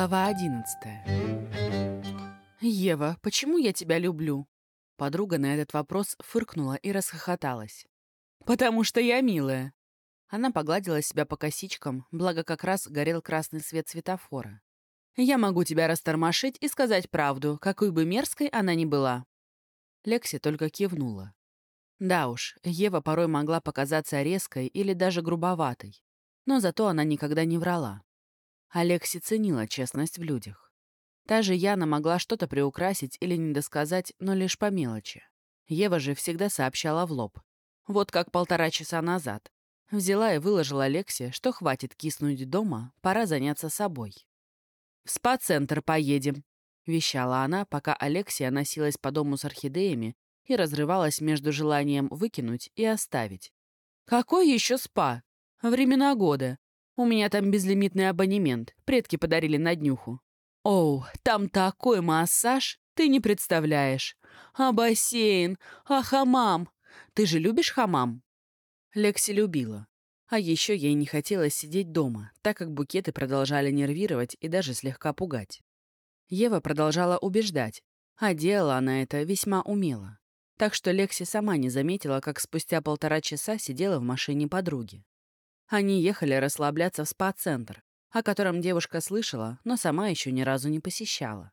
Глава одиннадцатая. «Ева, почему я тебя люблю?» Подруга на этот вопрос фыркнула и расхохоталась. «Потому что я милая». Она погладила себя по косичкам, благо как раз горел красный свет светофора. «Я могу тебя растормошить и сказать правду, какой бы мерзкой она ни была». Лекси только кивнула. Да уж, Ева порой могла показаться резкой или даже грубоватой, но зато она никогда не врала. Алекси ценила честность в людях. Та же Яна могла что-то приукрасить или недосказать, но лишь по мелочи. Ева же всегда сообщала в лоб. Вот как полтора часа назад. Взяла и выложила Алексе, что хватит киснуть дома, пора заняться собой. «В спа-центр поедем», — вещала она, пока Алексия носилась по дому с орхидеями и разрывалась между желанием выкинуть и оставить. «Какой еще спа? Времена года. У меня там безлимитный абонемент. Предки подарили на днюху. Оу, там такой массаж, ты не представляешь. А бассейн, а хамам. Ты же любишь хамам? Лекси любила. А еще ей не хотелось сидеть дома, так как букеты продолжали нервировать и даже слегка пугать. Ева продолжала убеждать, а делала она это весьма умело. Так что Лекси сама не заметила, как спустя полтора часа сидела в машине подруги. Они ехали расслабляться в спа-центр, о котором девушка слышала, но сама еще ни разу не посещала.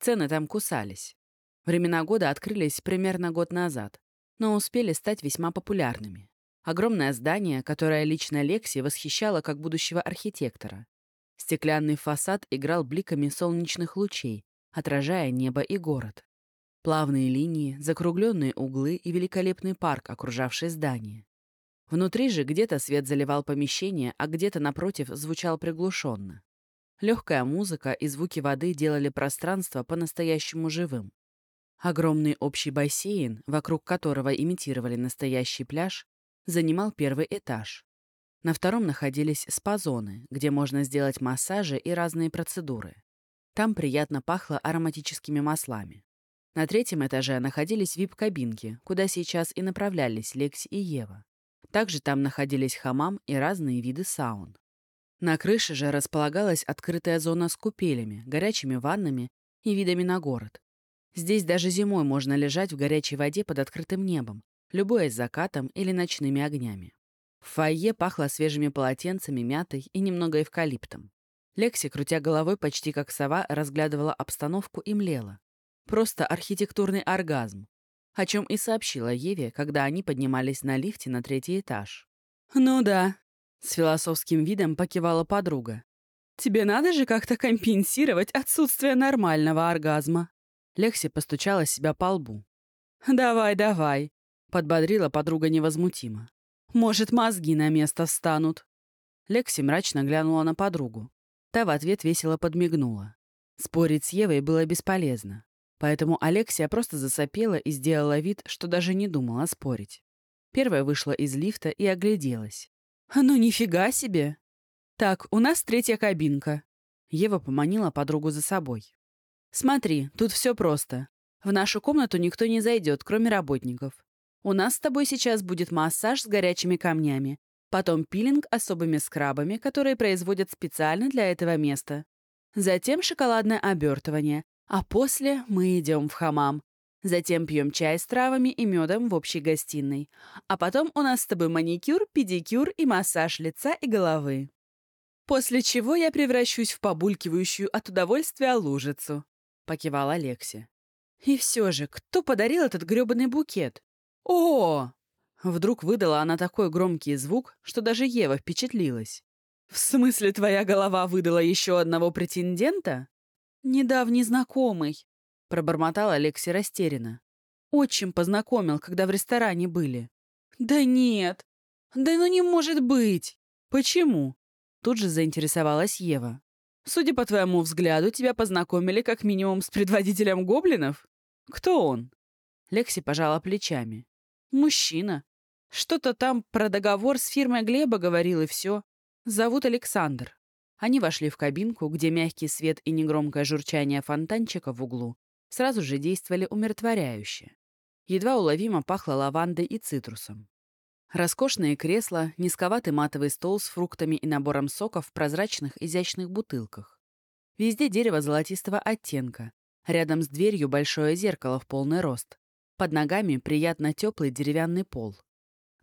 Цены там кусались. Времена года открылись примерно год назад, но успели стать весьма популярными. Огромное здание, которое лично Лекси восхищало как будущего архитектора. Стеклянный фасад играл бликами солнечных лучей, отражая небо и город. Плавные линии, закругленные углы и великолепный парк, окружавший здание. Внутри же где-то свет заливал помещение, а где-то напротив звучал приглушенно. Легкая музыка и звуки воды делали пространство по-настоящему живым. Огромный общий бассейн, вокруг которого имитировали настоящий пляж, занимал первый этаж. На втором находились спа-зоны, где можно сделать массажи и разные процедуры. Там приятно пахло ароматическими маслами. На третьем этаже находились вип-кабинки, куда сейчас и направлялись Лекси и Ева. Также там находились хамам и разные виды саун. На крыше же располагалась открытая зона с купелями, горячими ваннами и видами на город. Здесь даже зимой можно лежать в горячей воде под открытым небом, любуясь закатом или ночными огнями. В фойе пахло свежими полотенцами, мятой и немного эвкалиптом. Лекси, крутя головой почти как сова, разглядывала обстановку и млела. Просто архитектурный оргазм о чем и сообщила Еве, когда они поднимались на лифте на третий этаж. «Ну да», — с философским видом покивала подруга. «Тебе надо же как-то компенсировать отсутствие нормального оргазма». Лекси постучала себя по лбу. «Давай, давай», — подбодрила подруга невозмутимо. «Может, мозги на место встанут». Лекси мрачно глянула на подругу. Та в ответ весело подмигнула. Спорить с Евой было бесполезно. Поэтому Алексия просто засопела и сделала вид, что даже не думала спорить. Первая вышла из лифта и огляделась. «Ну нифига себе!» «Так, у нас третья кабинка». Ева поманила подругу за собой. «Смотри, тут все просто. В нашу комнату никто не зайдет, кроме работников. У нас с тобой сейчас будет массаж с горячими камнями, потом пилинг особыми скрабами, которые производят специально для этого места. Затем шоколадное обертывание, а после мы идем в хамам. Затем пьем чай с травами и медом в общей гостиной. А потом у нас с тобой маникюр, педикюр и массаж лица и головы. После чего я превращусь в побулькивающую от удовольствия лужицу», — покивала Алекси. «И все же, кто подарил этот грёбаный букет?» «О!» Вдруг выдала она такой громкий звук, что даже Ева впечатлилась. «В смысле, твоя голова выдала еще одного претендента?» «Недавний знакомый», — пробормотал Алекси растерянно. «Отчим познакомил, когда в ресторане были». «Да нет! Да ну не может быть!» «Почему?» Тут же заинтересовалась Ева. «Судя по твоему взгляду, тебя познакомили как минимум с предводителем гоблинов? Кто он?» Лекси пожала плечами. «Мужчина. Что-то там про договор с фирмой Глеба говорил, и все. Зовут Александр. Они вошли в кабинку, где мягкий свет и негромкое журчание фонтанчика в углу сразу же действовали умиротворяюще. Едва уловимо пахло лавандой и цитрусом. Роскошные кресла, низковатый матовый стол с фруктами и набором сока в прозрачных изящных бутылках. Везде дерево золотистого оттенка. Рядом с дверью большое зеркало в полный рост. Под ногами приятно теплый деревянный пол.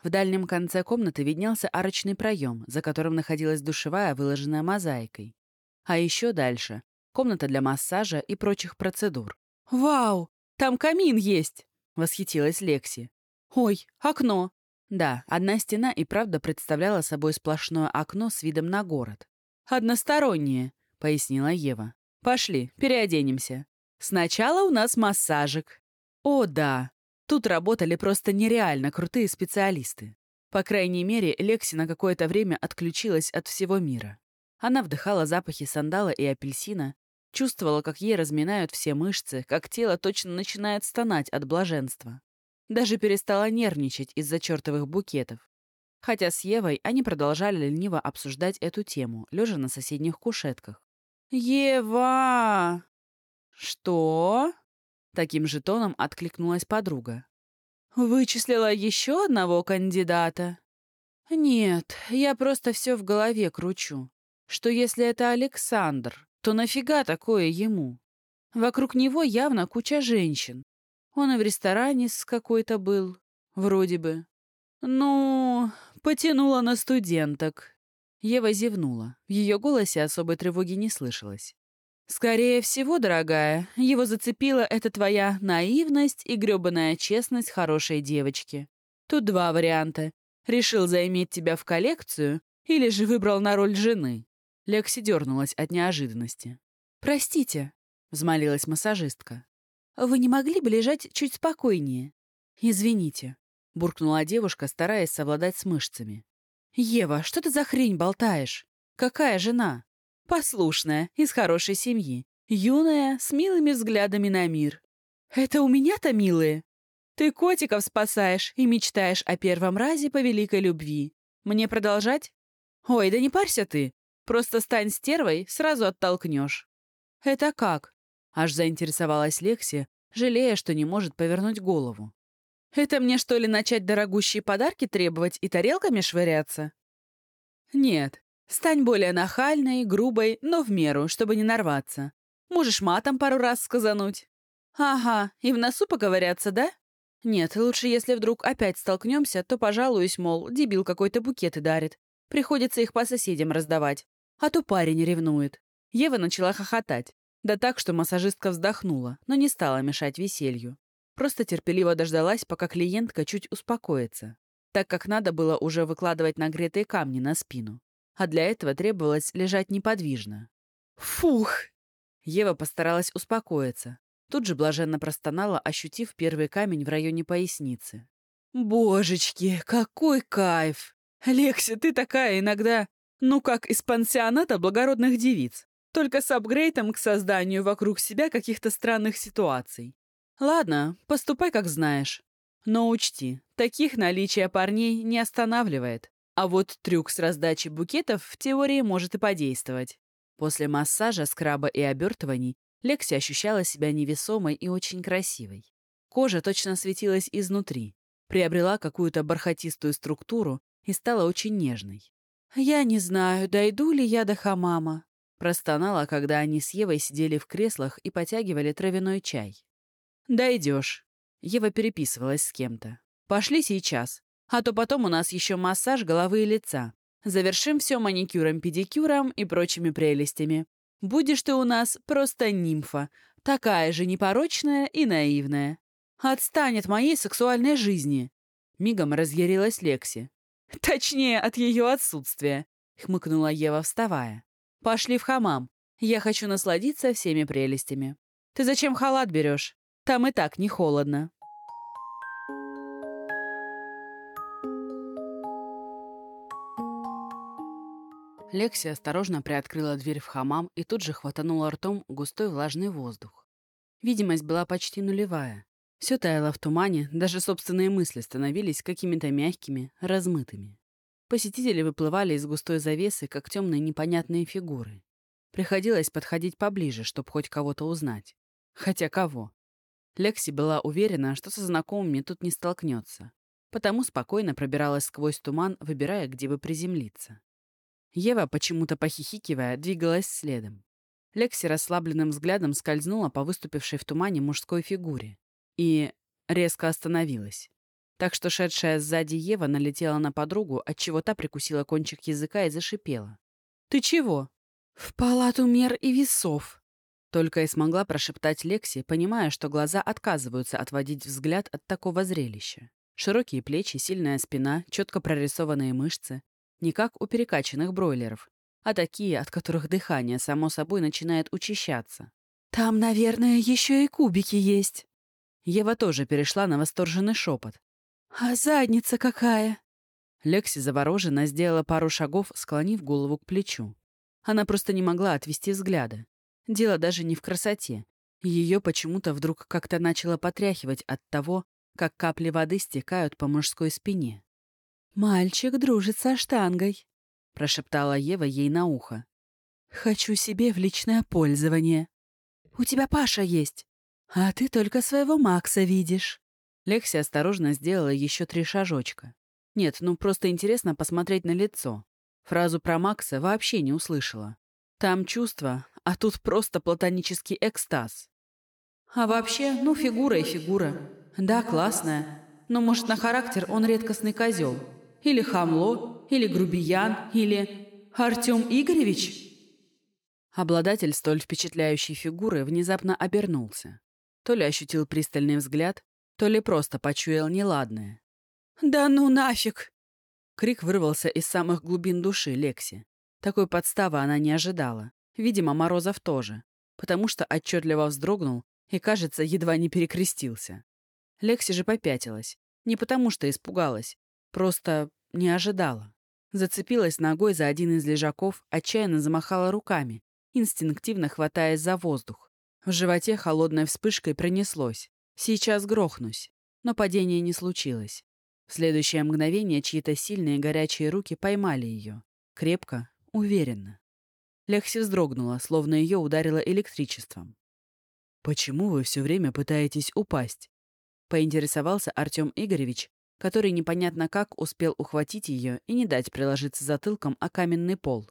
В дальнем конце комнаты виднелся арочный проем, за которым находилась душевая, выложенная мозаикой. А еще дальше — комната для массажа и прочих процедур. «Вау! Там камин есть!» — восхитилась Лекси. «Ой, окно!» Да, одна стена и правда представляла собой сплошное окно с видом на город. «Одностороннее», — пояснила Ева. «Пошли, переоденемся. Сначала у нас массажик». «О, да, Тут работали просто нереально крутые специалисты. По крайней мере, Лекси на какое-то время отключилась от всего мира. Она вдыхала запахи сандала и апельсина, чувствовала, как ей разминают все мышцы, как тело точно начинает стонать от блаженства. Даже перестала нервничать из-за чертовых букетов. Хотя с Евой они продолжали лениво обсуждать эту тему, лежа на соседних кушетках. «Ева!» «Что?» Таким же тоном откликнулась подруга. «Вычислила еще одного кандидата?» «Нет, я просто все в голове кручу. Что если это Александр, то нафига такое ему? Вокруг него явно куча женщин. Он и в ресторане с какой-то был, вроде бы. Ну, потянула на студенток». Ева зевнула. В ее голосе особой тревоги не слышалось. «Скорее всего, дорогая, его зацепила эта твоя наивность и грёбаная честность хорошей девочки. Тут два варианта. Решил заиметь тебя в коллекцию или же выбрал на роль жены». Лекси дернулась от неожиданности. «Простите», — взмолилась массажистка. «Вы не могли бы лежать чуть спокойнее?» «Извините», — буркнула девушка, стараясь совладать с мышцами. «Ева, что ты за хрень болтаешь? Какая жена?» Послушная, из хорошей семьи. Юная, с милыми взглядами на мир. Это у меня-то милые? Ты котиков спасаешь и мечтаешь о первом разе по великой любви. Мне продолжать? Ой, да не парься ты. Просто стань стервой, сразу оттолкнешь. Это как? Аж заинтересовалась Лекси, жалея, что не может повернуть голову. Это мне, что ли, начать дорогущие подарки требовать и тарелками швыряться? Нет, Стань более нахальной, грубой, но в меру, чтобы не нарваться. Можешь матом пару раз сказануть. Ага, и в носу поговорятся, да? Нет, лучше, если вдруг опять столкнемся, то пожалуюсь, мол, дебил какой-то букеты дарит. Приходится их по соседям раздавать. А то парень ревнует. Ева начала хохотать. Да так, что массажистка вздохнула, но не стала мешать веселью. Просто терпеливо дождалась, пока клиентка чуть успокоится, так как надо было уже выкладывать нагретые камни на спину а для этого требовалось лежать неподвижно. «Фух!» Ева постаралась успокоиться. Тут же блаженно простонала, ощутив первый камень в районе поясницы. «Божечки, какой кайф! Лекси, ты такая иногда, ну как из пансионата благородных девиц, только с апгрейдом к созданию вокруг себя каких-то странных ситуаций. Ладно, поступай как знаешь. Но учти, таких наличие парней не останавливает. А вот трюк с раздачей букетов в теории может и подействовать. После массажа, скраба и обертываний Лекси ощущала себя невесомой и очень красивой. Кожа точно светилась изнутри, приобрела какую-то бархатистую структуру и стала очень нежной. «Я не знаю, дойду ли я до хамама», простонала, когда они с Евой сидели в креслах и потягивали травяной чай. «Дойдешь». Ева переписывалась с кем-то. «Пошли сейчас. А то потом у нас еще массаж головы и лица. Завершим все маникюром-педикюром и прочими прелестями. Будешь ты у нас просто нимфа, такая же непорочная и наивная. Отстань от моей сексуальной жизни!» Мигом разъярилась Лекси. «Точнее, от ее отсутствия», — хмыкнула Ева, вставая. «Пошли в хамам. Я хочу насладиться всеми прелестями. Ты зачем халат берешь? Там и так не холодно». Лекси осторожно приоткрыла дверь в хамам и тут же хватанула ртом густой влажный воздух. Видимость была почти нулевая. Все таяло в тумане, даже собственные мысли становились какими-то мягкими, размытыми. Посетители выплывали из густой завесы, как темные непонятные фигуры. Приходилось подходить поближе, чтобы хоть кого-то узнать. Хотя кого? Лекси была уверена, что со знакомыми тут не столкнется. Потому спокойно пробиралась сквозь туман, выбирая, где бы приземлиться. Ева, почему-то похихикивая, двигалась следом. Лекси расслабленным взглядом скользнула по выступившей в тумане мужской фигуре и резко остановилась. Так что шедшая сзади Ева налетела на подругу, отчего та прикусила кончик языка и зашипела. «Ты чего?» «В палату мер и весов», — только и смогла прошептать Лекси, понимая, что глаза отказываются отводить взгляд от такого зрелища. Широкие плечи, сильная спина, четко прорисованные мышцы. Не как у перекачанных бройлеров, а такие, от которых дыхание, само собой, начинает учащаться. «Там, наверное, еще и кубики есть». Ева тоже перешла на восторженный шепот. «А задница какая!» Лекси завороженно сделала пару шагов, склонив голову к плечу. Она просто не могла отвести взгляда. Дело даже не в красоте. Ее почему-то вдруг как-то начало потряхивать от того, как капли воды стекают по мужской спине. «Мальчик дружит со штангой», — прошептала Ева ей на ухо. «Хочу себе в личное пользование. У тебя Паша есть, а ты только своего Макса видишь». Лекси осторожно сделала еще три шажочка. Нет, ну просто интересно посмотреть на лицо. Фразу про Макса вообще не услышала. Там чувство, а тут просто платонический экстаз. А вообще, ну фигура и фигура. Да, классная. Но, может, на характер он редкостный козел. Или хамло, или грубиян, или... Артем Игоревич? Обладатель столь впечатляющей фигуры внезапно обернулся. То ли ощутил пристальный взгляд, то ли просто почуял неладное. «Да ну нафиг!» Крик вырвался из самых глубин души Лекси. Такой подставы она не ожидала. Видимо, Морозов тоже. Потому что отчетливо вздрогнул и, кажется, едва не перекрестился. Лекси же попятилась. Не потому что испугалась. Просто не ожидала. Зацепилась ногой за один из лежаков, отчаянно замахала руками, инстинктивно хватаясь за воздух. В животе холодной вспышкой пронеслось. Сейчас грохнусь. Но падения не случилось. В следующее мгновение чьи-то сильные горячие руки поймали ее. Крепко, уверенно. Лекси вздрогнула, словно ее ударило электричеством. «Почему вы все время пытаетесь упасть?» — поинтересовался Артем Игоревич, который непонятно как успел ухватить ее и не дать приложиться затылком о каменный пол.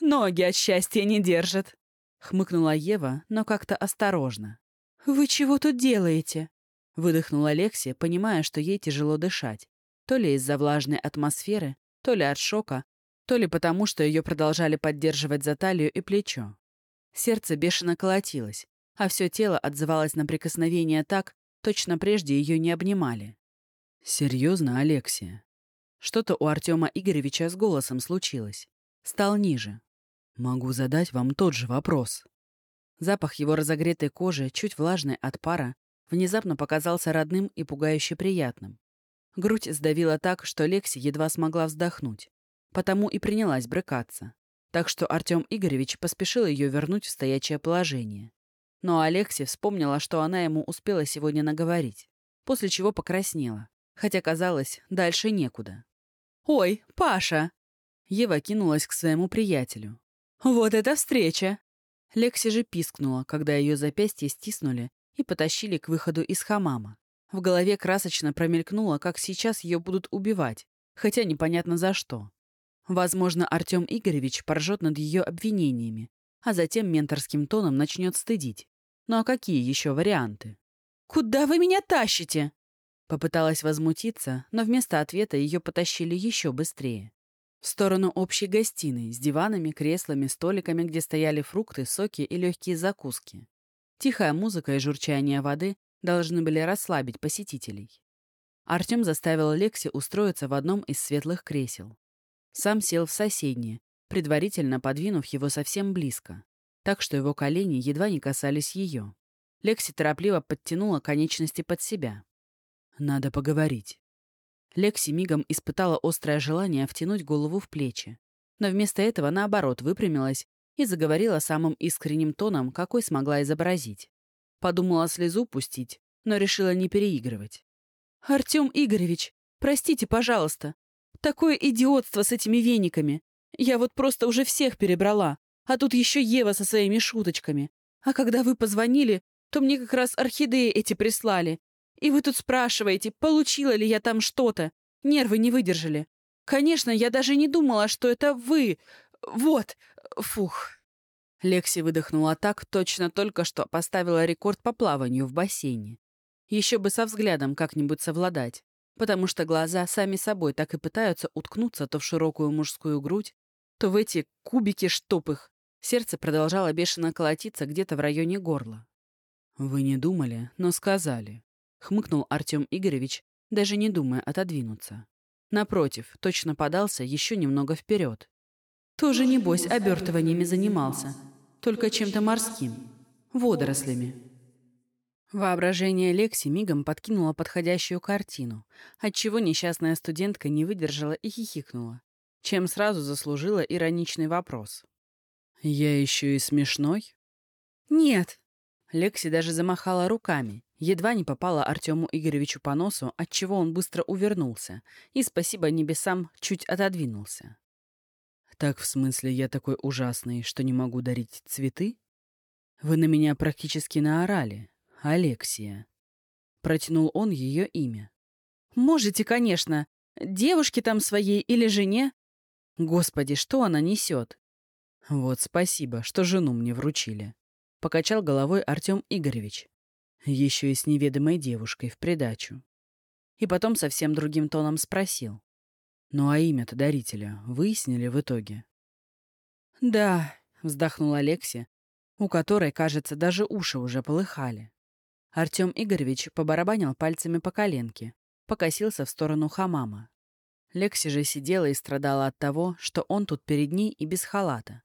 «Ноги от счастья не держат!» — хмыкнула Ева, но как-то осторожно. «Вы чего тут делаете?» — выдохнула Лекси, понимая, что ей тяжело дышать. То ли из-за влажной атмосферы, то ли от шока, то ли потому, что ее продолжали поддерживать за талию и плечо. Сердце бешено колотилось, а все тело отзывалось на прикосновение так, точно прежде ее не обнимали. «Серьезно, Алексия?» Что-то у Артема Игоревича с голосом случилось. Стал ниже. «Могу задать вам тот же вопрос». Запах его разогретой кожи, чуть влажный от пара, внезапно показался родным и пугающе приятным. Грудь сдавила так, что Лекси едва смогла вздохнуть. Потому и принялась брыкаться. Так что Артем Игоревич поспешил ее вернуть в стоячее положение. Но Алекси вспомнила, что она ему успела сегодня наговорить, после чего покраснела, хотя, казалось, дальше некуда. «Ой, Паша!» Ева кинулась к своему приятелю. «Вот это встреча!» Лекси же пискнула, когда ее запястье стиснули и потащили к выходу из хамама. В голове красочно промелькнуло, как сейчас ее будут убивать, хотя непонятно за что. Возможно, Артем Игоревич поржет над ее обвинениями, а затем менторским тоном начнет стыдить. Ну а какие еще варианты? «Куда вы меня тащите?» Попыталась возмутиться, но вместо ответа ее потащили еще быстрее. В сторону общей гостиной с диванами, креслами, столиками, где стояли фрукты, соки и легкие закуски. Тихая музыка и журчание воды должны были расслабить посетителей. Артем заставил Лекси устроиться в одном из светлых кресел. Сам сел в соседнее, предварительно подвинув его совсем близко, так что его колени едва не касались ее. Лекси торопливо подтянула конечности под себя. «Надо поговорить». Лекси мигом испытала острое желание втянуть голову в плечи, но вместо этого, наоборот, выпрямилась и заговорила самым искренним тоном, какой смогла изобразить. Подумала слезу пустить, но решила не переигрывать. «Артем Игоревич, простите, пожалуйста. Такое идиотство с этими вениками. Я вот просто уже всех перебрала. А тут еще Ева со своими шуточками. А когда вы позвонили, то мне как раз орхидеи эти прислали. И вы тут спрашиваете, получила ли я там что-то. Нервы не выдержали. Конечно, я даже не думала, что это вы. Вот. Фух. Лекси выдохнула так, точно только что поставила рекорд по плаванию в бассейне. Еще бы со взглядом как-нибудь совладать, потому что глаза сами собой так и пытаются уткнуться то в широкую мужскую грудь, то в эти кубики штопых. Сердце продолжало бешено колотиться где-то в районе горла. «Вы не думали, но сказали», — хмыкнул Артем Игоревич, даже не думая отодвинуться. Напротив, точно подался еще немного вперед. Тоже, небось, обертываниями занимался, только чем-то морским, водорослями. Воображение Лекси мигом подкинуло подходящую картину, отчего несчастная студентка не выдержала и хихикнула, чем сразу заслужила ироничный вопрос. «Я еще и смешной?» «Нет». Лекси даже замахала руками, едва не попала Артему Игоревичу по носу, отчего он быстро увернулся и, спасибо небесам, чуть отодвинулся. «Так, в смысле, я такой ужасный, что не могу дарить цветы? Вы на меня практически наорали, Алексия». Протянул он ее имя. «Можете, конечно. Девушке там своей или жене. Господи, что она несет?» «Вот спасибо, что жену мне вручили», — покачал головой Артем Игоревич. Еще и с неведомой девушкой в придачу. И потом совсем другим тоном спросил. «Ну а имя-то дарителя выяснили в итоге?» «Да», — вздохнула Алекси, у которой, кажется, даже уши уже полыхали. Артем Игоревич побарабанил пальцами по коленке, покосился в сторону хамама. Лекси же сидела и страдала от того, что он тут перед ней и без халата.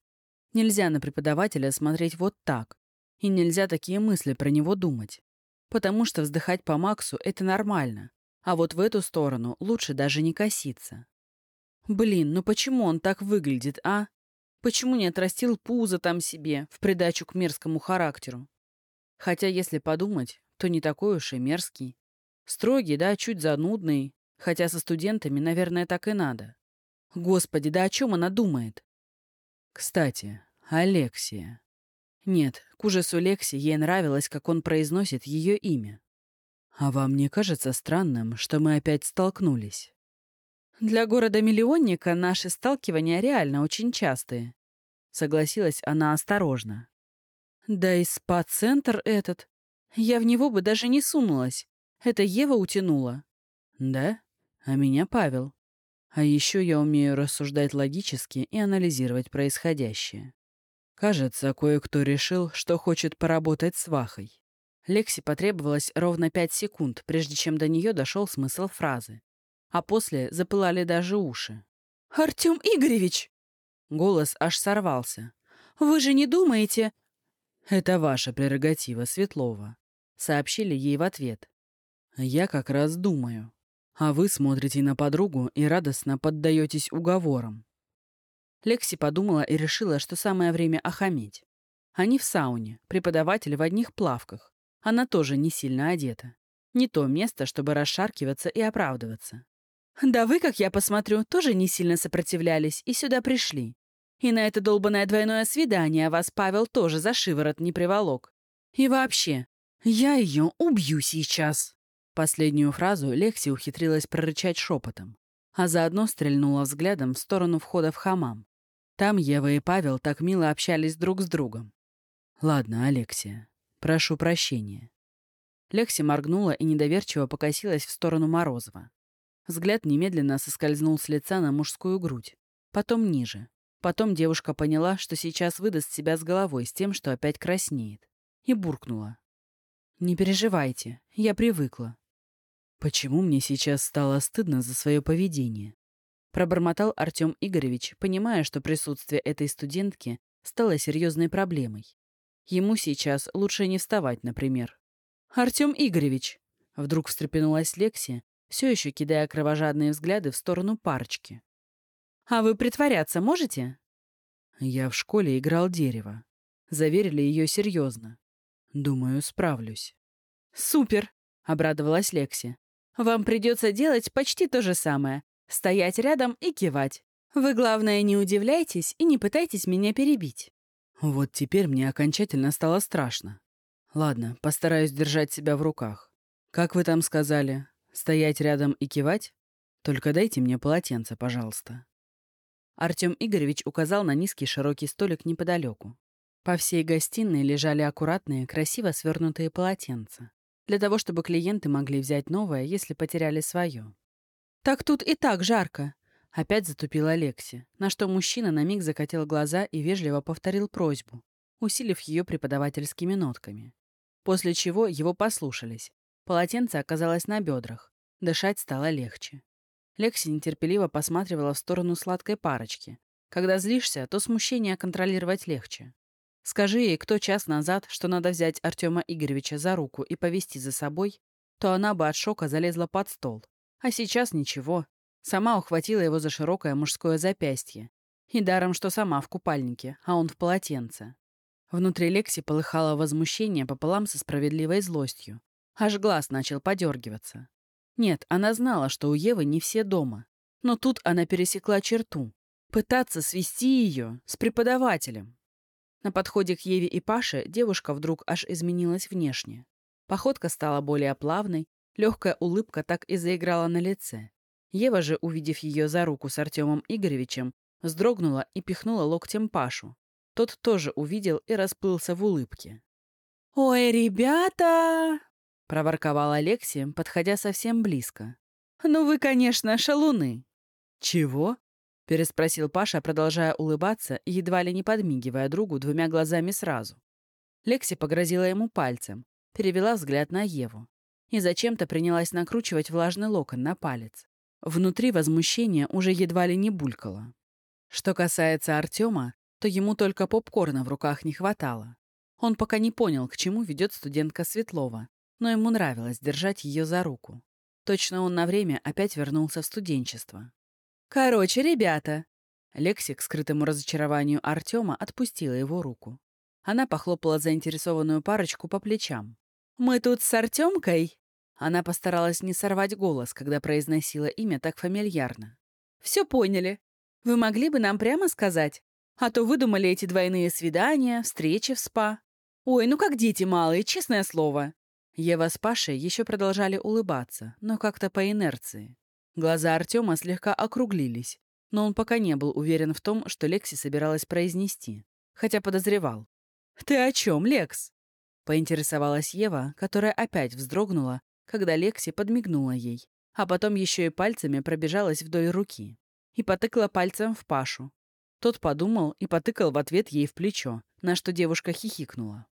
Нельзя на преподавателя смотреть вот так, и нельзя такие мысли про него думать. Потому что вздыхать по Максу — это нормально, а вот в эту сторону лучше даже не коситься. Блин, ну почему он так выглядит, а? Почему не отрастил пузо там себе, в придачу к мерзкому характеру? Хотя, если подумать, то не такой уж и мерзкий. Строгий, да, чуть занудный, хотя со студентами, наверное, так и надо. Господи, да о чем она думает? Кстати, Алексия. Нет, к ужасу Лекси ей нравилось, как он произносит ее имя. А вам не кажется странным, что мы опять столкнулись? Для города-миллионника наши сталкивания реально очень частые. Согласилась она осторожно. Да и спа-центр этот. Я в него бы даже не сунулась. Это Ева утянула. Да? А меня Павел. А еще я умею рассуждать логически и анализировать происходящее. Кажется, кое-кто решил, что хочет поработать с Вахой. Лекси потребовалось ровно пять секунд, прежде чем до нее дошел смысл фразы. А после запылали даже уши. «Артем Игоревич!» Голос аж сорвался. «Вы же не думаете...» «Это ваша прерогатива, Светлова», — сообщили ей в ответ. «Я как раз думаю. А вы смотрите на подругу и радостно поддаетесь уговорам». Лекси подумала и решила, что самое время охаметь. Они в сауне, преподаватель в одних плавках. Она тоже не сильно одета. Не то место, чтобы расшаркиваться и оправдываться. «Да вы, как я посмотрю, тоже не сильно сопротивлялись и сюда пришли. И на это долбанное двойное свидание вас Павел тоже за шиворот не приволок. И вообще, я ее убью сейчас!» Последнюю фразу Лекси ухитрилась прорычать шепотом, а заодно стрельнула взглядом в сторону входа в хамам. Там Ева и Павел так мило общались друг с другом. «Ладно, Алексия, прошу прощения». Лекси моргнула и недоверчиво покосилась в сторону Морозова. Взгляд немедленно соскользнул с лица на мужскую грудь, потом ниже, Потом девушка поняла, что сейчас выдаст себя с головой с тем, что опять краснеет. И буркнула. «Не переживайте, я привыкла». «Почему мне сейчас стало стыдно за свое поведение?» Пробормотал Артем Игоревич, понимая, что присутствие этой студентки стало серьезной проблемой. Ему сейчас лучше не вставать, например. «Артем Игоревич!» Вдруг встрепенулась Лекси, все еще кидая кровожадные взгляды в сторону парочки. «А вы притворяться можете?» Я в школе играл дерево. Заверили ее серьезно. Думаю, справлюсь. «Супер!» — обрадовалась Лекси. «Вам придется делать почти то же самое. Стоять рядом и кивать. Вы, главное, не удивляйтесь и не пытайтесь меня перебить». Вот теперь мне окончательно стало страшно. Ладно, постараюсь держать себя в руках. Как вы там сказали? Стоять рядом и кивать? Только дайте мне полотенце, пожалуйста. Артем Игоревич указал на низкий широкий столик неподалеку. По всей гостиной лежали аккуратные, красиво свернутые полотенца. Для того, чтобы клиенты могли взять новое, если потеряли свое. «Так тут и так жарко!» Опять затупила Алекси, на что мужчина на миг закатил глаза и вежливо повторил просьбу, усилив ее преподавательскими нотками. После чего его послушались. Полотенце оказалось на бедрах. Дышать стало легче. Лекси нетерпеливо посматривала в сторону сладкой парочки. Когда злишься, то смущение контролировать легче. Скажи ей кто час назад, что надо взять Артема Игоревича за руку и повести за собой, то она бы от шока залезла под стол. А сейчас ничего. Сама ухватила его за широкое мужское запястье. И даром, что сама в купальнике, а он в полотенце. Внутри Лекси полыхало возмущение пополам со справедливой злостью. Аж глаз начал подергиваться. Нет, она знала, что у Евы не все дома. Но тут она пересекла черту. Пытаться свести ее с преподавателем. На подходе к Еве и Паше девушка вдруг аж изменилась внешне. Походка стала более плавной, легкая улыбка так и заиграла на лице. Ева же, увидев ее за руку с Артемом Игоревичем, вздрогнула и пихнула локтем Пашу. Тот тоже увидел и расплылся в улыбке. «Ой, ребята!» — проворковал Алексей, подходя совсем близко. «Ну вы, конечно, шалуны!» «Чего?» — переспросил Паша, продолжая улыбаться и едва ли не подмигивая другу двумя глазами сразу. Лекси погрозила ему пальцем, перевела взгляд на Еву и зачем-то принялась накручивать влажный локон на палец. Внутри возмущение уже едва ли не булькало. Что касается Артема, то ему только попкорна в руках не хватало. Он пока не понял, к чему ведет студентка Светлова, но ему нравилось держать ее за руку. Точно он на время опять вернулся в студенчество. «Короче, ребята!» Лекси к скрытому разочарованию Артема отпустила его руку. Она похлопала заинтересованную парочку по плечам. «Мы тут с Артемкой?» Она постаралась не сорвать голос, когда произносила имя так фамильярно. «Все поняли. Вы могли бы нам прямо сказать, а то выдумали эти двойные свидания, встречи в спа. Ой, ну как дети малые, честное слово. Ева с Пашей еще продолжали улыбаться, но как-то по инерции. Глаза Артема слегка округлились, но он пока не был уверен в том, что Лекси собиралась произнести, хотя подозревал. «Ты о чем, Лекс?» — поинтересовалась Ева, которая опять вздрогнула, когда Лекси подмигнула ей, а потом еще и пальцами пробежалась вдоль руки и потыкла пальцем в Пашу, тот подумал и потыкал в ответ ей в плечо, на что девушка хихикнула.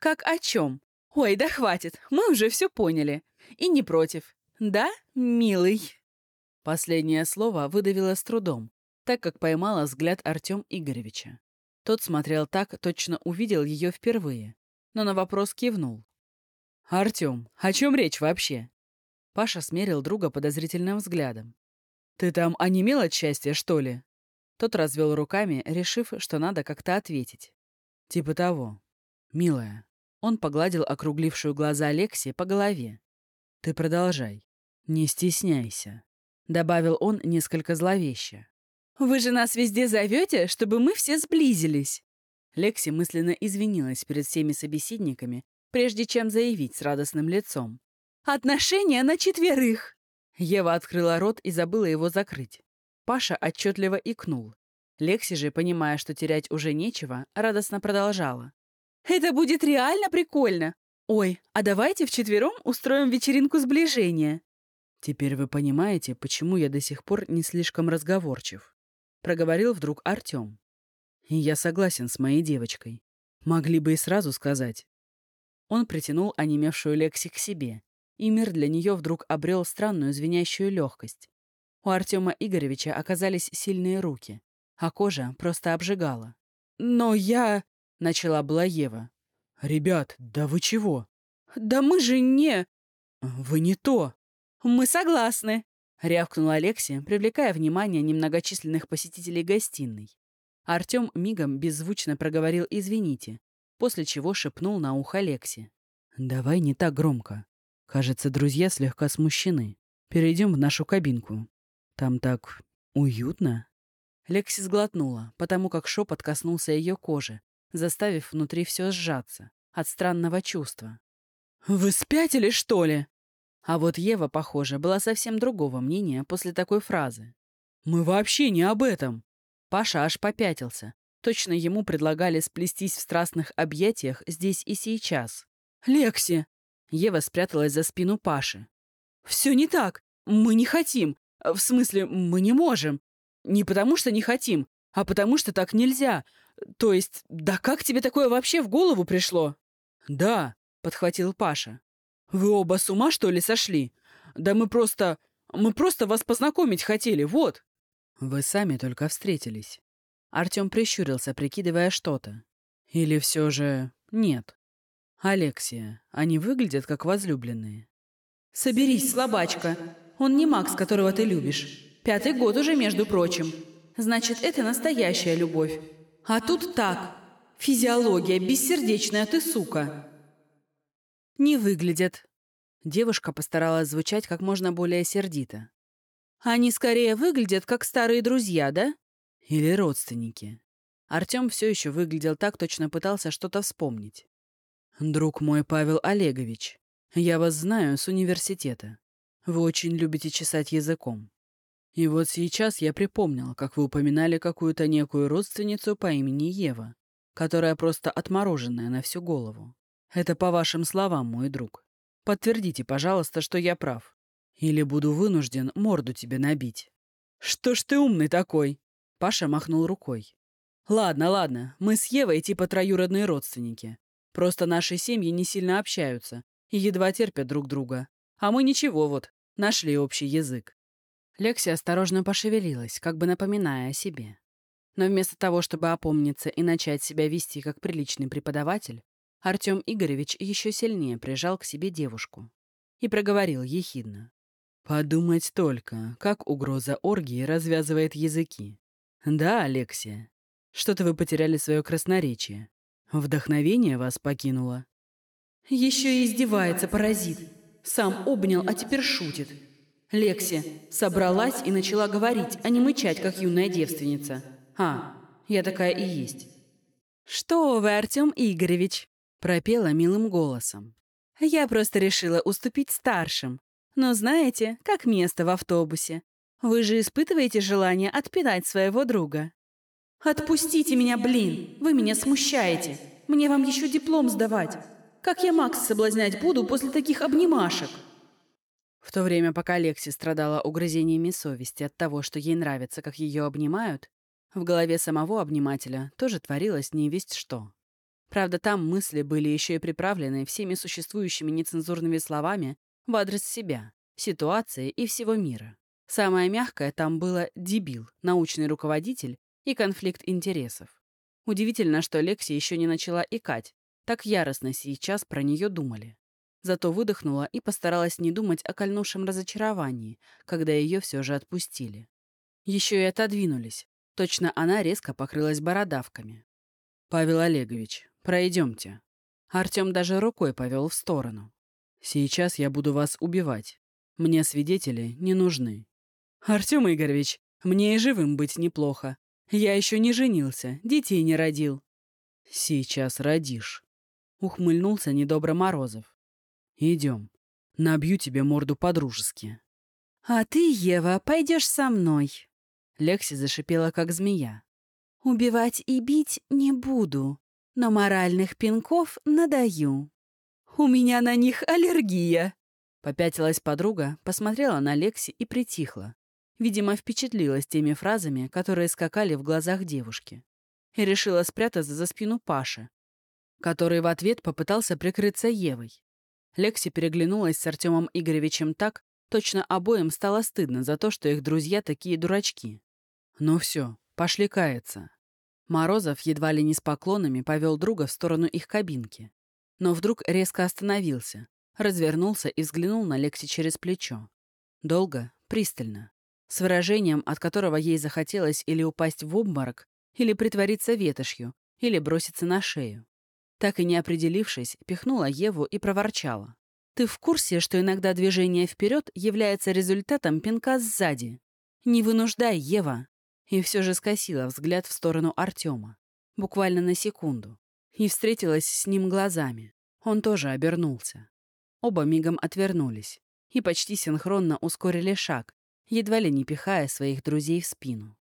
«Как о чем? Ой, да хватит, мы уже все поняли. И не против. Да, милый?» Последнее слово выдавила с трудом, так как поймала взгляд Артем Игоревича. Тот смотрел так, точно увидел ее впервые, но на вопрос кивнул. «Артем, о чем речь вообще?» Паша смерил друга подозрительным взглядом. «Ты там онемел от счастья, что ли?» Тот развел руками, решив, что надо как-то ответить. Типа того. «Милая». Он погладил округлившую глаза Алекси по голове. «Ты продолжай. Не стесняйся», — добавил он несколько зловеще. «Вы же нас везде зовете, чтобы мы все сблизились!» Лекси мысленно извинилась перед всеми собеседниками, прежде чем заявить с радостным лицом. «Отношения на четверых!» Ева открыла рот и забыла его закрыть. Паша отчетливо икнул. Лекси же, понимая, что терять уже нечего, радостно продолжала. «Это будет реально прикольно! Ой, а давайте вчетвером устроим вечеринку сближения!» «Теперь вы понимаете, почему я до сих пор не слишком разговорчив», — проговорил вдруг Артем. «И я согласен с моей девочкой. Могли бы и сразу сказать». Он притянул онемевшую Лекси к себе, и мир для нее вдруг обрел странную звенящую легкость. У Артема Игоревича оказались сильные руки, а кожа просто обжигала. «Но я...» — начала была Ева. «Ребят, да вы чего?» «Да мы же не...» «Вы не то!» «Мы согласны!» — рявкнула Алексия, привлекая внимание немногочисленных посетителей гостиной. Артем мигом беззвучно проговорил «извините», после чего шепнул на ухо Лекси. «Давай не так громко. Кажется, друзья слегка смущены. Перейдем в нашу кабинку. Там так уютно. Лекси сглотнула, потому как шепот коснулся ее кожи, заставив внутри все сжаться от странного чувства. «Вы спятили, что ли?» А вот Ева, похоже, была совсем другого мнения после такой фразы. «Мы вообще не об этом!» Паша аж попятился, Точно ему предлагали сплестись в страстных объятиях здесь и сейчас. «Лекси!» Ева спряталась за спину Паши. «Все не так. Мы не хотим. В смысле, мы не можем. Не потому что не хотим, а потому что так нельзя. То есть, да как тебе такое вообще в голову пришло?» «Да», — подхватил Паша. «Вы оба с ума, что ли, сошли? Да мы просто... Мы просто вас познакомить хотели, вот!» «Вы сами только встретились». Артем прищурился, прикидывая что-то. «Или все же нет?» «Алексия, они выглядят как возлюбленные». «Соберись, слабачка. Он не Макс, которого ты любишь. Пятый год уже, между прочим. Значит, это настоящая любовь. А тут так. Физиология бессердечная ты, сука». «Не выглядят». Девушка постаралась звучать как можно более сердито. «Они скорее выглядят как старые друзья, да?» «Или родственники». Артем все еще выглядел так, точно пытался что-то вспомнить. «Друг мой Павел Олегович, я вас знаю с университета. Вы очень любите чесать языком. И вот сейчас я припомнил, как вы упоминали какую-то некую родственницу по имени Ева, которая просто отмороженная на всю голову. Это по вашим словам, мой друг. Подтвердите, пожалуйста, что я прав. Или буду вынужден морду тебе набить. Что ж ты умный такой? Паша махнул рукой. Ладно, ладно, мы с Евой типа троюродные родственники. Просто наши семьи не сильно общаются и едва терпят друг друга. А мы ничего вот, нашли общий язык. Лекси осторожно пошевелилась, как бы напоминая о себе. Но вместо того, чтобы опомниться и начать себя вести как приличный преподаватель, Артем Игоревич еще сильнее прижал к себе девушку и проговорил ехидно. «Подумать только, как угроза оргии развязывает языки. Да, Алексия, что-то вы потеряли свое красноречие. Вдохновение вас покинуло. Еще и издевается паразит. Сам обнял, а теперь шутит. Лекси собралась и начала говорить, а не мычать, как юная девственница. А, я такая и есть. «Что вы, Артем Игоревич?» — пропела милым голосом. «Я просто решила уступить старшим. Но знаете, как место в автобусе. Вы же испытываете желание отпинать своего друга. «Отпустите меня, блин! Вы меня смущаете! Мне вам еще диплом сдавать! Как я Макс соблазнять буду после таких обнимашек?» В то время, пока Лекси страдала угрызениями совести от того, что ей нравится, как ее обнимают, в голове самого обнимателя тоже творилось невесть что. Правда, там мысли были еще и приправлены всеми существующими нецензурными словами в адрес себя, ситуации и всего мира. Самое мягкое там было «дебил», научный руководитель и конфликт интересов. Удивительно, что Лекси еще не начала икать. Так яростно сейчас про нее думали. Зато выдохнула и постаралась не думать о кольнувшем разочаровании, когда ее все же отпустили. Еще и отодвинулись. Точно она резко покрылась бородавками. «Павел Олегович, пройдемте». Артем даже рукой повел в сторону. «Сейчас я буду вас убивать. Мне свидетели не нужны». «Артем Игоревич, мне и живым быть неплохо. Я еще не женился, детей не родил». «Сейчас родишь», — ухмыльнулся недобро Морозов. «Идем. Набью тебе морду по-дружески». «А ты, Ева, пойдешь со мной». Лекси зашипела, как змея. «Убивать и бить не буду, но моральных пинков надаю. У меня на них аллергия». Попятилась подруга, посмотрела на Лекси и притихла, Видимо, впечатлилась теми фразами, которые скакали в глазах девушки. И решила спрятаться за спину Паши, который в ответ попытался прикрыться Евой. Лекси переглянулась с Артемом Игоревичем так, точно обоим стало стыдно за то, что их друзья такие дурачки. Ну все, пошли каяться. Морозов едва ли не с поклонами повел друга в сторону их кабинки. Но вдруг резко остановился, развернулся и взглянул на Лекси через плечо. Долго, пристально с выражением, от которого ей захотелось или упасть в обморок, или притвориться ветошью, или броситься на шею. Так и не определившись, пихнула Еву и проворчала. «Ты в курсе, что иногда движение вперед является результатом пинка сзади? Не вынуждай, Ева!» И все же скосила взгляд в сторону Артема. Буквально на секунду. И встретилась с ним глазами. Он тоже обернулся. Оба мигом отвернулись и почти синхронно ускорили шаг, едва ли не пихая своих друзей в спину.